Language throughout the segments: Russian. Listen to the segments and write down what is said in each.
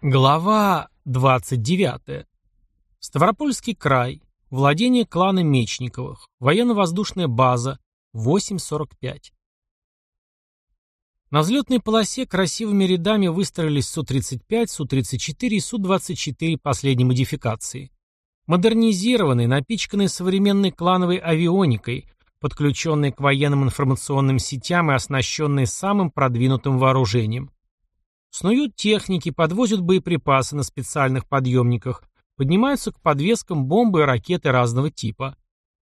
Глава 29. Ставропольский край. Владение клана Мечниковых. Военно-воздушная база. 8.45. На взлетной полосе красивыми рядами выстроились Су-35, Су-34 и Су-24 последней модификации. Модернизированные, напичканные современной клановой авионикой, подключенные к военным информационным сетям и оснащенные самым продвинутым вооружением. Снуют техники, подвозят боеприпасы на специальных подъемниках, поднимаются к подвескам бомбы и ракеты разного типа.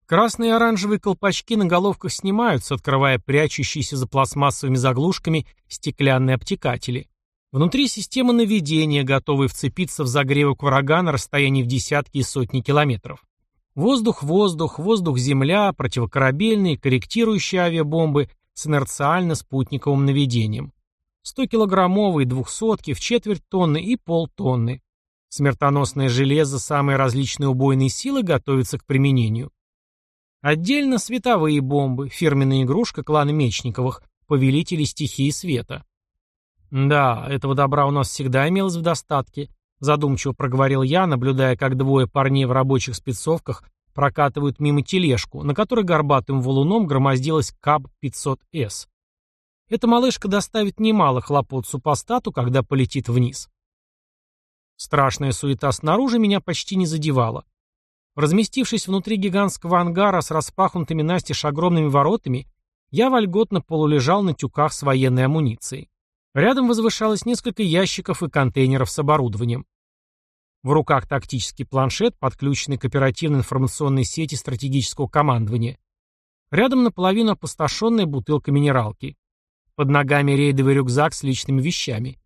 Красные и оранжевые колпачки на головках снимаются, открывая прячущиеся за пластмассовыми заглушками стеклянные обтекатели. Внутри система наведения, готовые вцепиться в загревок врага на расстоянии в десятки и сотни километров. Воздух-воздух, воздух-земля, противокорабельные, корректирующие авиабомбы с инерциально-спутниковым наведением. 100-килограммовые, двухсотки, в четверть тонны и полтонны. Смертоносное железо самой различной убойной силы готовится к применению. Отдельно световые бомбы, фирменная игрушка клана Мечниковых, повелители стихии света. Да, этого добра у нас всегда имелось в достатке, задумчиво проговорил я, наблюдая, как двое парней в рабочих спецовках прокатывают мимо тележку, на которой горбатым валуном громоздилась КАБ-500С. Эта малышка доставит немало хлопот супостату, когда полетит вниз. Страшная суета снаружи меня почти не задевала. Разместившись внутри гигантского ангара с распахнутыми настежь огромными воротами, я вольготно полулежал на тюках с военной амуницией. Рядом возвышалось несколько ящиков и контейнеров с оборудованием. В руках тактический планшет, подключенный к оперативной информационной сети стратегического командования. Рядом наполовину опустошенная бутылка минералки. Под ногами рейдовый рюкзак с личными вещами.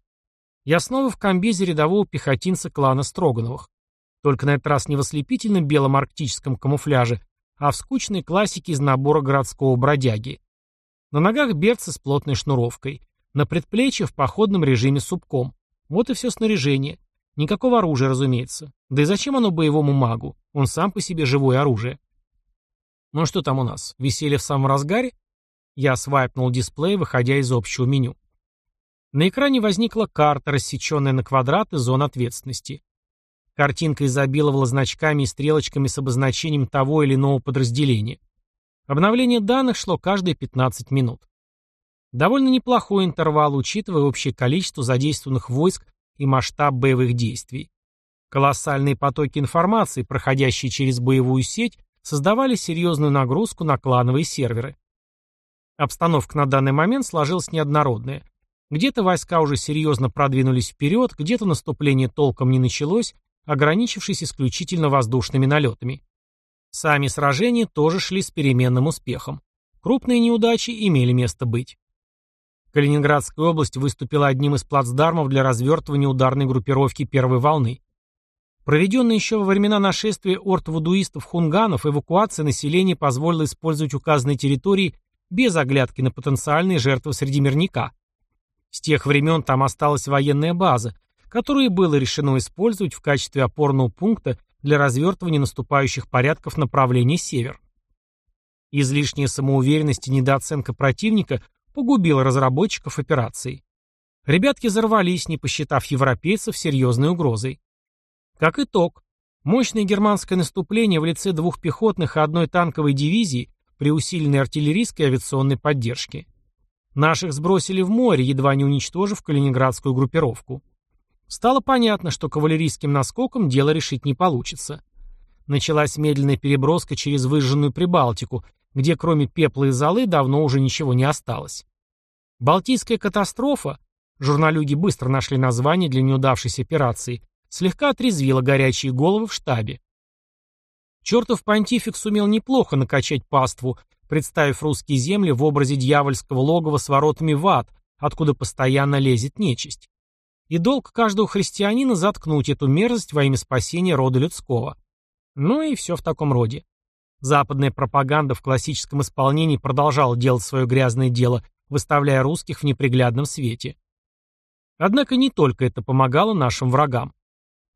Я снова в комбезе рядового пехотинца клана Строгановых. Только на этот раз не в ослепительном белом арктическом камуфляже, а в скучной классике из набора городского бродяги. На ногах берцы с плотной шнуровкой. На предплечье в походном режиме субком. Вот и все снаряжение. Никакого оружия, разумеется. Да и зачем оно боевому магу? Он сам по себе живое оружие. Ну что там у нас? Веселье в самом разгаре? Я свайпнул дисплей, выходя из общего меню. На экране возникла карта, рассеченная на квадраты зон ответственности. Картинка изобиловала значками и стрелочками с обозначением того или иного подразделения. Обновление данных шло каждые 15 минут. Довольно неплохой интервал, учитывая общее количество задействованных войск и масштаб боевых действий. Колоссальные потоки информации, проходящие через боевую сеть, создавали серьезную нагрузку на клановые серверы. Обстановка на данный момент сложилась неоднородная. Где-то войска уже серьезно продвинулись вперед, где-то наступление толком не началось, ограничившись исключительно воздушными налетами. Сами сражения тоже шли с переменным успехом. Крупные неудачи имели место быть. Калининградская область выступила одним из плацдармов для развертывания ударной группировки первой волны. Проведенная еще во времена нашествия орд-вудуистов-хунганов эвакуация населения позволила использовать указанные территории без оглядки на потенциальные жертвы среди мирника. С тех времен там осталась военная база, которую было решено использовать в качестве опорного пункта для развертывания наступающих порядков направления север. Излишняя самоуверенность и недооценка противника погубила разработчиков операции. Ребятки взорвались, не посчитав европейцев серьезной угрозой. Как итог, мощное германское наступление в лице двух пехотных и одной танковой дивизии при усиленной артиллерийской и авиационной поддержке. Наших сбросили в море, едва не уничтожив калининградскую группировку. Стало понятно, что кавалерийским наскоком дело решить не получится. Началась медленная переброска через выжженную Прибалтику, где кроме пепла и золы давно уже ничего не осталось. Балтийская катастрофа, журналюги быстро нашли название для неудавшейся операции, слегка отрезвила горячие головы в штабе. Чертов понтифик сумел неплохо накачать паству, представив русские земли в образе дьявольского логова с воротами в ад, откуда постоянно лезет нечисть. И долг каждого христианина заткнуть эту мерзость во имя спасения рода людского. Ну и все в таком роде. Западная пропаганда в классическом исполнении продолжала делать свое грязное дело, выставляя русских в неприглядном свете. Однако не только это помогало нашим врагам.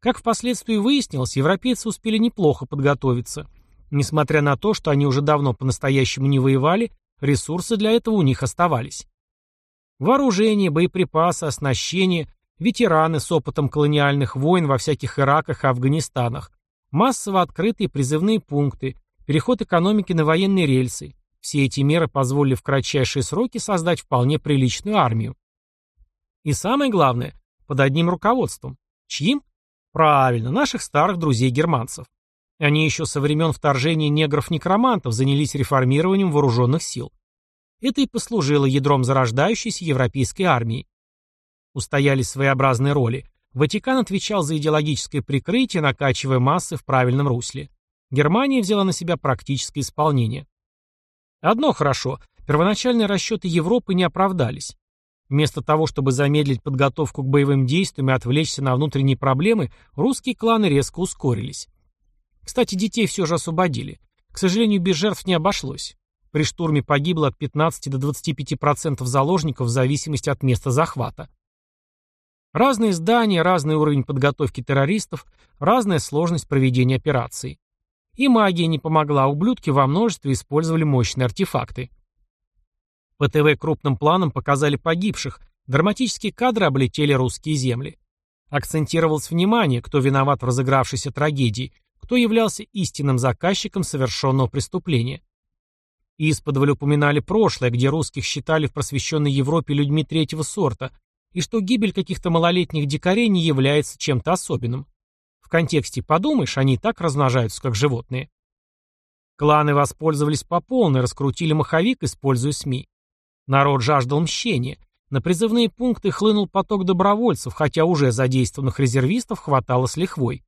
Как впоследствии выяснилось, европейцы успели неплохо подготовиться. Несмотря на то, что они уже давно по-настоящему не воевали, ресурсы для этого у них оставались. Вооружение, боеприпасы, оснащение ветераны с опытом колониальных войн во всяких Ираках и Афганистанах, массово открытые призывные пункты, переход экономики на военные рельсы. Все эти меры позволили в кратчайшие сроки создать вполне приличную армию. И самое главное, под одним руководством. Чьим? Правильно, наших старых друзей-германцев. Они еще со времен вторжения негров-некромантов занялись реформированием вооруженных сил. Это и послужило ядром зарождающейся европейской армии. Устояли своеобразные роли. Ватикан отвечал за идеологическое прикрытие, накачивая массы в правильном русле. Германия взяла на себя практическое исполнение. Одно хорошо, первоначальные расчеты Европы не оправдались. Вместо того, чтобы замедлить подготовку к боевым действиям и отвлечься на внутренние проблемы, русские кланы резко ускорились. Кстати, детей все же освободили. К сожалению, без жертв не обошлось. При штурме погибло от 15 до 25% заложников в зависимости от места захвата. Разные здания, разный уровень подготовки террористов, разная сложность проведения операции. И магия не помогла, ублюдки во множестве использовали мощные артефакты. По ТВ крупным планом показали погибших, драматические кадры облетели русские земли. Акцентировалось внимание, кто виноват в разыгравшейся трагедии, кто являлся истинным заказчиком совершенного преступления. Исподволь упоминали прошлое, где русских считали в просвещенной Европе людьми третьего сорта, и что гибель каких-то малолетних дикарей не является чем-то особенным. В контексте «подумаешь», они так размножаются, как животные. Кланы воспользовались по полной, раскрутили маховик, используя СМИ. Народ жаждал мщения. На призывные пункты хлынул поток добровольцев, хотя уже задействованных резервистов хватало с лихвой.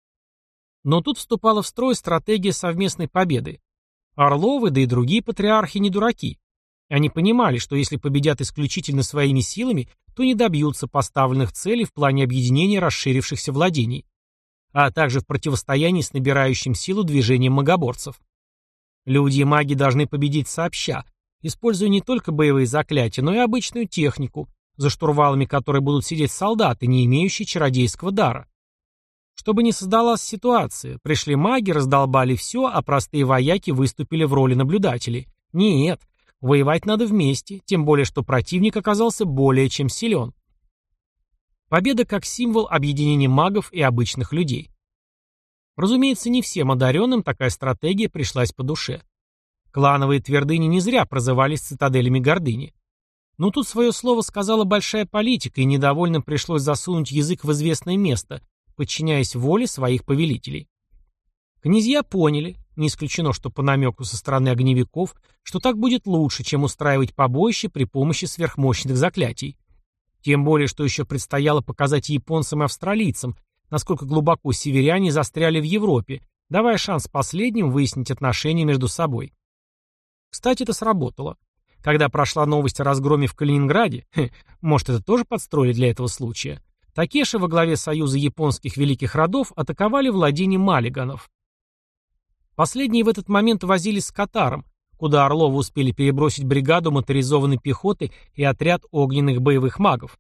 Но тут вступала в строй стратегия совместной победы. Орловы, да и другие патриархи не дураки. Они понимали, что если победят исключительно своими силами, то не добьются поставленных целей в плане объединения расширившихся владений, а также в противостоянии с набирающим силу движением магоборцев. Люди и маги должны победить сообща, используя не только боевые заклятия, но и обычную технику, за штурвалами которой будут сидеть солдаты, не имеющие чародейского дара. Чтобы не создалась ситуация, пришли маги, раздолбали все, а простые вояки выступили в роли наблюдателей. Нет, Воевать надо вместе, тем более что противник оказался более чем силен. Победа как символ объединения магов и обычных людей. Разумеется, не всем одаренным такая стратегия пришлась по душе. Клановые твердыни не зря прозывались цитаделями гордыни. Но тут свое слово сказала большая политика, и недовольным пришлось засунуть язык в известное место, подчиняясь воле своих повелителей. Князья поняли, не исключено, что по намеку со стороны огневиков, что так будет лучше, чем устраивать побоище при помощи сверхмощных заклятий. Тем более, что еще предстояло показать японцам и австралийцам, насколько глубоко северяне застряли в Европе, давая шанс последним выяснить отношения между собой. Кстати, это сработало. Когда прошла новость о разгроме в Калининграде, хе, может, это тоже подстроили для этого случая, Такеши во главе Союза японских великих родов атаковали владение Малиганов. Последние в этот момент возились с Катаром, куда Орловы успели перебросить бригаду моторизованной пехоты и отряд огненных боевых магов.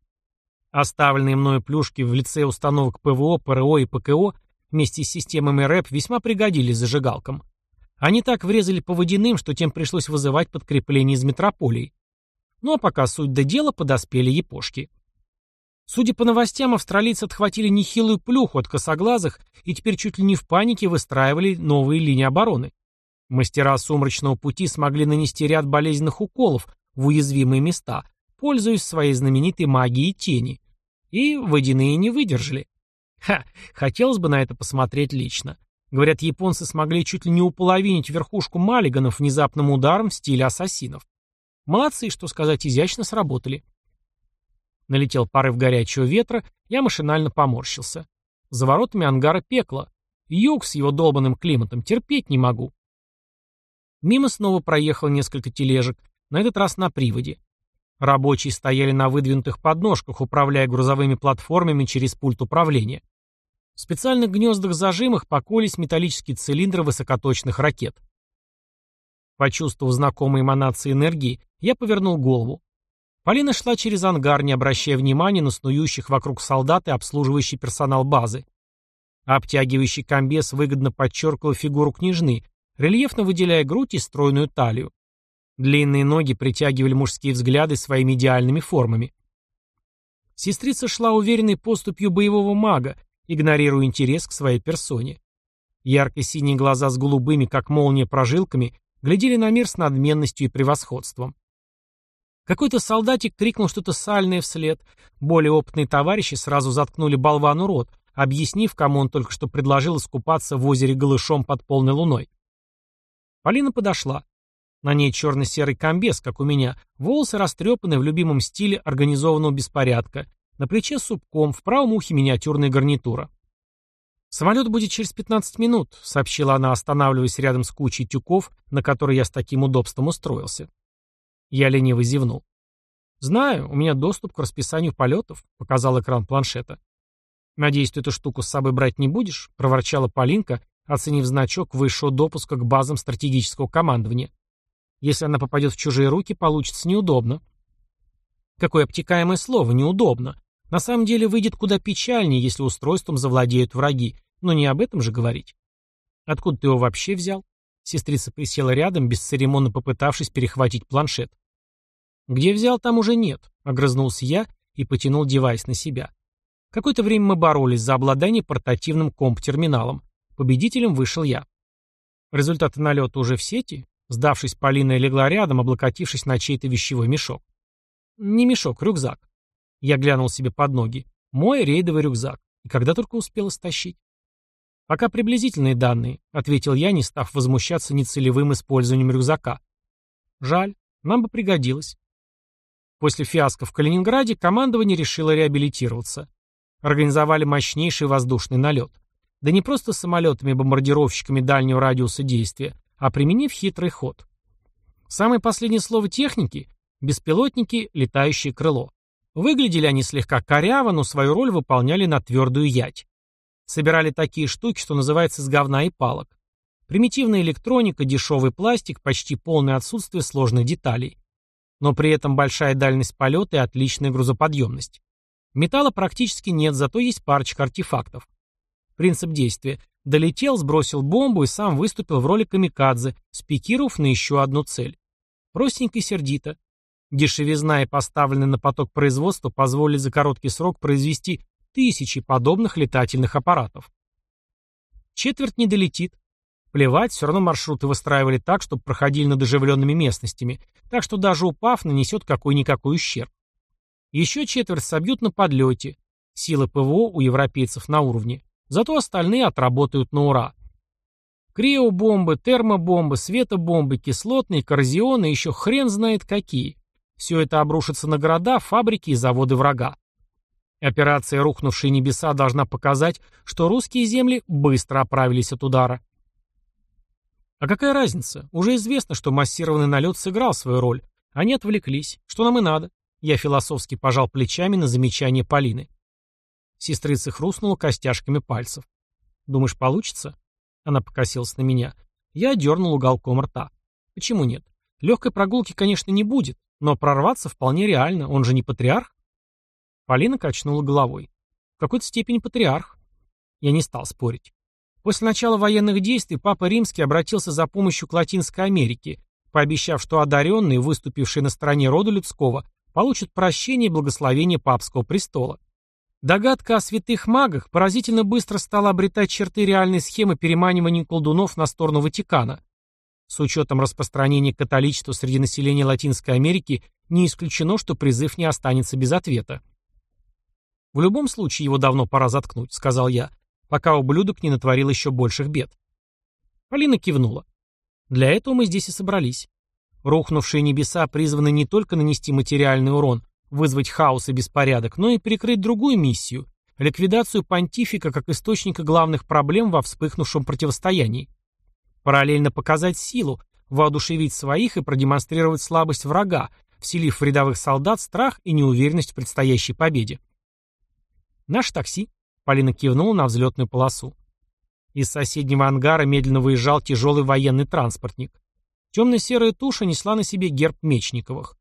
Оставленные мною плюшки в лице установок ПВО, ПРО и ПКО вместе с системами РЭП весьма пригодились зажигалкам. Они так врезали по водяным, что тем пришлось вызывать подкрепление из метрополии. Ну а пока суть до дела подоспели япошки. Судя по новостям, австралийцы отхватили нехилую плюху от косоглазых и теперь чуть ли не в панике выстраивали новые линии обороны. Мастера сумрачного пути смогли нанести ряд болезненных уколов в уязвимые места, пользуясь своей знаменитой магией тени. И водяные не выдержали. Ха, хотелось бы на это посмотреть лично. Говорят, японцы смогли чуть ли не уполовинить верхушку маллиганов внезапным ударом в стиле ассасинов. Молодцы, что сказать, изящно сработали. Налетел порыв горячего ветра, я машинально поморщился. За воротами ангара пекло. Юг с его долбанным климатом терпеть не могу. Мимо снова проехал несколько тележек, на этот раз на приводе. Рабочие стояли на выдвинутых подножках, управляя грузовыми платформами через пульт управления. В специальных гнездах-зажимах покоились металлические цилиндры высокоточных ракет. Почувствовав знакомые эманации энергии, я повернул голову. Полина шла через ангар, не обращая внимания на снующих вокруг солдат и обслуживающий персонал базы. Обтягивающий комбез выгодно подчеркивал фигуру княжны, рельефно выделяя грудь и стройную талию. Длинные ноги притягивали мужские взгляды своими идеальными формами. Сестрица шла уверенной поступью боевого мага, игнорируя интерес к своей персоне. Ярко-синие глаза с голубыми, как молния, прожилками глядели на мир с надменностью и превосходством. Какой-то солдатик крикнул что-то сальное вслед. Более опытные товарищи сразу заткнули болвану рот, объяснив, кому он только что предложил искупаться в озере голышом под полной луной. Полина подошла. На ней черно-серый комбез, как у меня, волосы растрепаны в любимом стиле организованного беспорядка, на плече субком, в правом ухе миниатюрная гарнитура. «Самолет будет через 15 минут», — сообщила она, останавливаясь рядом с кучей тюков, на которой я с таким удобством устроился. Я лениво зевнул. «Знаю, у меня доступ к расписанию полетов», — показал экран планшета. «Надеюсь, ты эту штуку с собой брать не будешь?» — проворчала Полинка, оценив значок высшего допуска к базам стратегического командования. «Если она попадет в чужие руки, получится неудобно». Какое обтекаемое слово «неудобно». На самом деле выйдет куда печальнее, если устройством завладеют враги, но не об этом же говорить. «Откуда ты его вообще взял?» Сестрица присела рядом, бесцеремонно попытавшись перехватить планшет. «Где взял, там уже нет», — огрызнулся я и потянул девайс на себя. Какое-то время мы боролись за обладание портативным комп-терминалом. Победителем вышел я. Результаты налета уже в сети. Сдавшись, Полина легла рядом, облокотившись на чей-то вещевой мешок. Не мешок, рюкзак. Я глянул себе под ноги. Мой рейдовый рюкзак. И когда только успел стащить. Пока приблизительные данные, ответил я, не став возмущаться нецелевым использованием рюкзака. Жаль, нам бы пригодилось. После фиаско в Калининграде командование решило реабилитироваться. Организовали мощнейший воздушный налет. Да не просто самолетами-бомбардировщиками дальнего радиуса действия, а применив хитрый ход. Самое последнее слово техники – беспилотники, летающее крыло. Выглядели они слегка коряво, но свою роль выполняли на твердую ять. Собирали такие штуки, что называется с говна и палок. Примитивная электроника, дешевый пластик, почти полное отсутствие сложных деталей но при этом большая дальность полета и отличная грузоподъемность. Металла практически нет, зато есть парочка артефактов. Принцип действия. Долетел, сбросил бомбу и сам выступил в роли камикадзе, спикировав на еще одну цель. Простенько и сердито. Дешевизна и поставленный на поток производства позволили за короткий срок произвести тысячи подобных летательных аппаратов. Четверть не долетит, Плевать, все равно маршруты выстраивали так, чтобы проходили над оживленными местностями, так что даже упав, нанесет какой-никакой ущерб. Еще четверть собьют на подлете. Силы ПВО у европейцев на уровне. Зато остальные отработают на ура. Криобомбы, термобомбы, светобомбы, кислотные, коррозионы, еще хрен знает какие. Все это обрушится на города, фабрики и заводы врага. Операция «Рухнувшие небеса» должна показать, что русские земли быстро оправились от удара. А какая разница? Уже известно, что массированный налет сыграл свою роль. Они отвлеклись. Что нам и надо? Я философски пожал плечами на замечание Полины. Сестрица хрустнула костяшками пальцев. «Думаешь, получится?» Она покосилась на меня. Я дернул уголком рта. «Почему нет? Легкой прогулки, конечно, не будет, но прорваться вполне реально. Он же не патриарх?» Полина качнула головой. «В какой-то степени патриарх». Я не стал спорить. После начала военных действий Папа Римский обратился за помощью к Латинской Америке, пообещав, что одаренные, выступившие на стороне рода людского, получат прощение и благословение папского престола. Догадка о святых магах поразительно быстро стала обретать черты реальной схемы переманивания колдунов на сторону Ватикана. С учетом распространения католичества среди населения Латинской Америки не исключено, что призыв не останется без ответа. «В любом случае его давно пора заткнуть», — сказал я пока ублюдок не натворил еще больших бед. Полина кивнула. Для этого мы здесь и собрались. Рухнувшие небеса призваны не только нанести материальный урон, вызвать хаос и беспорядок, но и перекрыть другую миссию – ликвидацию понтифика как источника главных проблем во вспыхнувшем противостоянии. Параллельно показать силу, воодушевить своих и продемонстрировать слабость врага, вселив в рядовых солдат страх и неуверенность в предстоящей победе. Наше такси, Полина кивнула на взлетную полосу. Из соседнего ангара медленно выезжал тяжелый военный транспортник. Темно-серая туша несла на себе герб Мечниковых.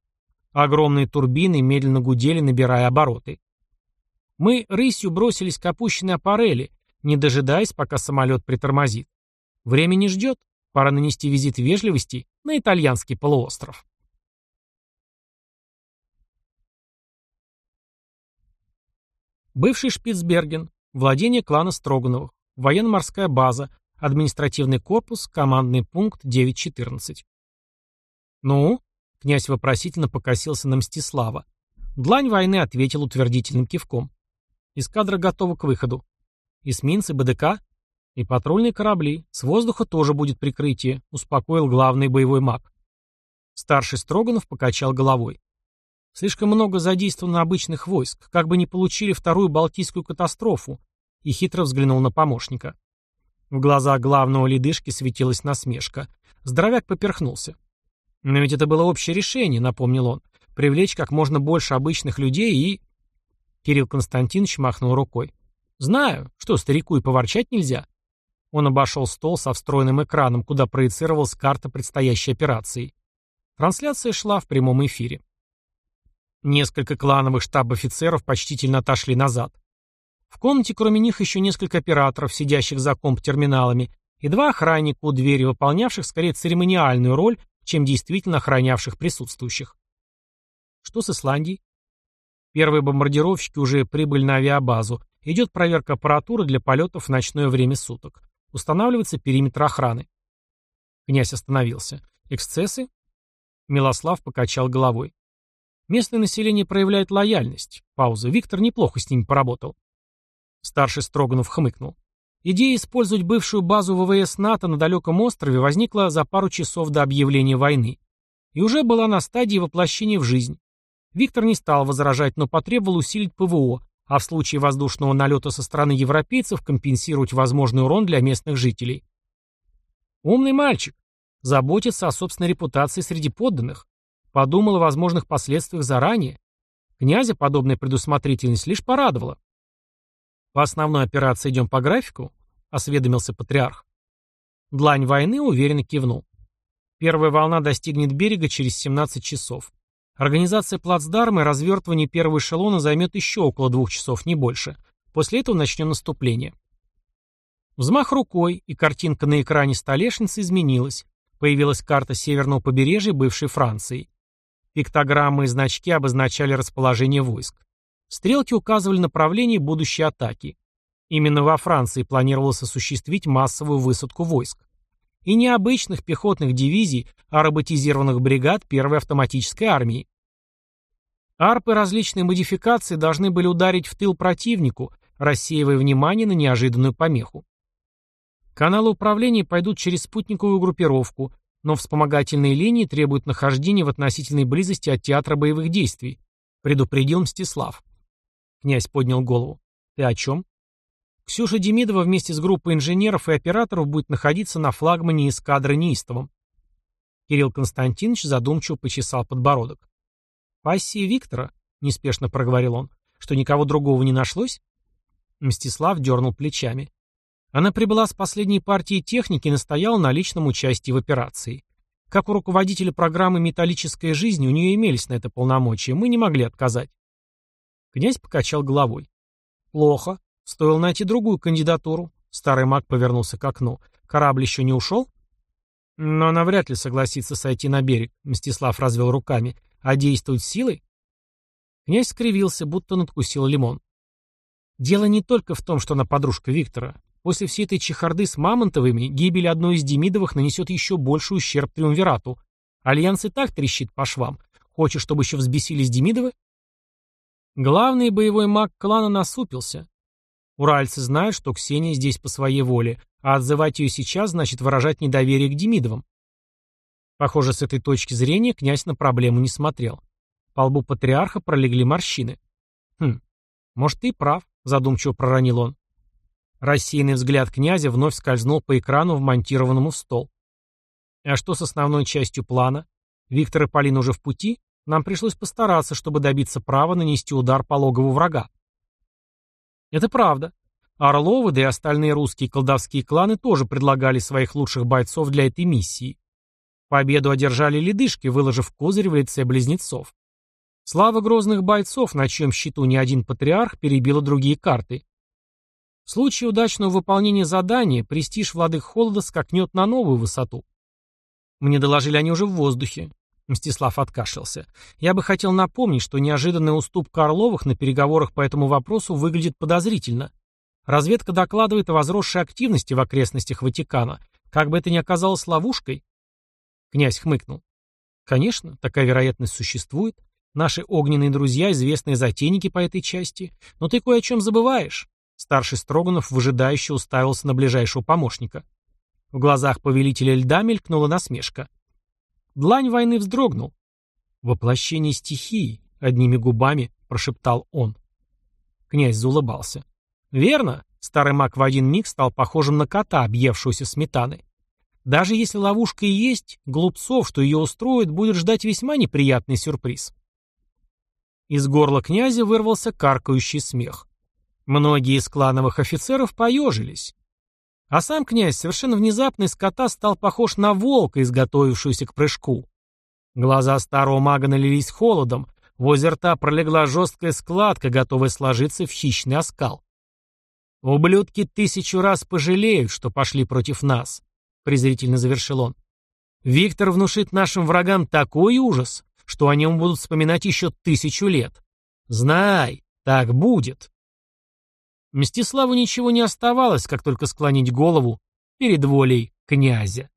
Огромные турбины медленно гудели, набирая обороты. Мы рысью бросились к опущенной аппарели, не дожидаясь, пока самолет притормозит. Время не ждет, пора нанести визит вежливости на итальянский полуостров. Бывший Шпицберген, владение клана Строгановых, военно-морская база, административный корпус, командный пункт 914. «Ну?» — князь вопросительно покосился на Мстислава. Длань войны ответил утвердительным кивком. «Эскадра готова к выходу. Эсминцы, БДК и патрульные корабли. С воздуха тоже будет прикрытие», — успокоил главный боевой маг. Старший Строганов покачал головой. Слишком много задействовано обычных войск, как бы не получили вторую Балтийскую катастрофу, и хитро взглянул на помощника. В глазах главного ледышки светилась насмешка. Здоровяк поперхнулся. «Но ведь это было общее решение», — напомнил он. «Привлечь как можно больше обычных людей и...» Кирилл Константинович махнул рукой. «Знаю. Что, старику и поворчать нельзя?» Он обошел стол со встроенным экраном, куда проецировалась карта предстоящей операции. Трансляция шла в прямом эфире. Несколько клановых штаб-офицеров почтительно отошли назад. В комнате кроме них еще несколько операторов, сидящих за комп-терминалами, и два охранника у двери, выполнявших скорее церемониальную роль, чем действительно охранявших присутствующих. Что с Исландией? Первые бомбардировщики уже прибыли на авиабазу. Идет проверка аппаратуры для полетов в ночное время суток. Устанавливается периметр охраны. Князь остановился. Эксцессы? Милослав покачал головой. Местное население проявляет лояльность. Пауза. Виктор неплохо с ними поработал. Старший Строганов хмыкнул. Идея использовать бывшую базу ВВС НАТО на далеком острове возникла за пару часов до объявления войны. И уже была на стадии воплощения в жизнь. Виктор не стал возражать, но потребовал усилить ПВО, а в случае воздушного налета со стороны европейцев компенсировать возможный урон для местных жителей. Умный мальчик. Заботится о собственной репутации среди подданных. Подумал о возможных последствиях заранее. Князя подобная предусмотрительность лишь порадовала. «По основной операции идем по графику?» — осведомился патриарх. Длань войны уверенно кивнул. Первая волна достигнет берега через 17 часов. Организация плацдарма и развертывание первого эшелона займет еще около двух часов, не больше. После этого начнем наступление. Взмах рукой, и картинка на экране столешницы изменилась. Появилась карта северного побережья бывшей Франции. Пиктограммы и значки обозначали расположение войск. Стрелки указывали направление будущей атаки. Именно во Франции планировалось осуществить массовую высадку войск. И не обычных пехотных дивизий, а роботизированных бригад первой автоматической армии. Арпы различной модификации должны были ударить в тыл противнику, рассеивая внимание на неожиданную помеху. Каналы управления пойдут через спутниковую группировку, но вспомогательные линии требуют нахождения в относительной близости от театра боевых действий, предупредил Мстислав. Князь поднял голову. Ты о чем? Ксюша Демидова вместе с группой инженеров и операторов будет находиться на флагмане эскадры неистовом. Кирилл Константинович задумчиво почесал подбородок. «Пассия Виктора», — неспешно проговорил он, — «что никого другого не нашлось?» Мстислав дернул плечами. Она прибыла с последней партией техники и настояла на личном участии в операции. Как у руководителя программы «Металлическая жизнь» у нее имелись на это полномочия, мы не могли отказать. Князь покачал головой. Плохо. Стоило найти другую кандидатуру. Старый маг повернулся к окну. Корабль еще не ушел? Но она вряд ли согласится сойти на берег, Мстислав развел руками. А действовать силой? Князь скривился, будто надкусил лимон. Дело не только в том, что она подружка Виктора. После всей этой чехарды с Мамонтовыми гибель одной из Демидовых нанесет еще больший ущерб Триумвирату. Альянс и так трещит по швам. Хочешь, чтобы еще взбесились Демидовы? Главный боевой маг клана насупился. Уральцы знают, что Ксения здесь по своей воле, а отзывать ее сейчас значит выражать недоверие к Демидовым. Похоже, с этой точки зрения князь на проблему не смотрел. По лбу патриарха пролегли морщины. «Хм, может, ты прав», — задумчиво проронил он. Рассеянный взгляд князя вновь скользнул по экрану, вмонтированному в стол. А что с основной частью плана? Виктор и Полина уже в пути? Нам пришлось постараться, чтобы добиться права нанести удар по логову врага. Это правда. Орловы, да и остальные русские колдовские кланы тоже предлагали своих лучших бойцов для этой миссии. Победу одержали ледышки, выложив козырь в лице близнецов. Слава грозных бойцов, на чьем счету ни один патриарх, перебила другие карты. В случае удачного выполнения задания престиж владык холода скакнет на новую высоту. Мне доложили они уже в воздухе. Мстислав откашлялся. «Я бы хотел напомнить, что неожиданная уступка Орловых на переговорах по этому вопросу выглядит подозрительно. Разведка докладывает о возросшей активности в окрестностях Ватикана. Как бы это ни оказалось ловушкой?» Князь хмыкнул. «Конечно, такая вероятность существует. Наши огненные друзья – известные затейники по этой части. Но ты кое о чем забываешь». Старший Строганов выжидающе уставился на ближайшего помощника. В глазах повелителя льда мелькнула насмешка. Длань войны вздрогнул. «Воплощение стихии», — одними губами прошептал он. Князь заулыбался. «Верно», — старый маг в один миг стал похожим на кота, объевшегося сметаны. «Даже если ловушка и есть, глупцов, что ее устроит, будет ждать весьма неприятный сюрприз». Из горла князя вырвался каркающий смех. Многие из клановых офицеров поежились. А сам князь совершенно внезапно из кота стал похож на волка, изготовившуюся к прыжку. Глаза старого мага налились холодом, возле рта пролегла жесткая складка, готовая сложиться в хищный оскал. «Ублюдки тысячу раз пожалеют, что пошли против нас», — презрительно завершил он. «Виктор внушит нашим врагам такой ужас, что о нем будут вспоминать еще тысячу лет. Знай, так будет». Мстиславу ничего не оставалось, как только склонить голову перед волей князя.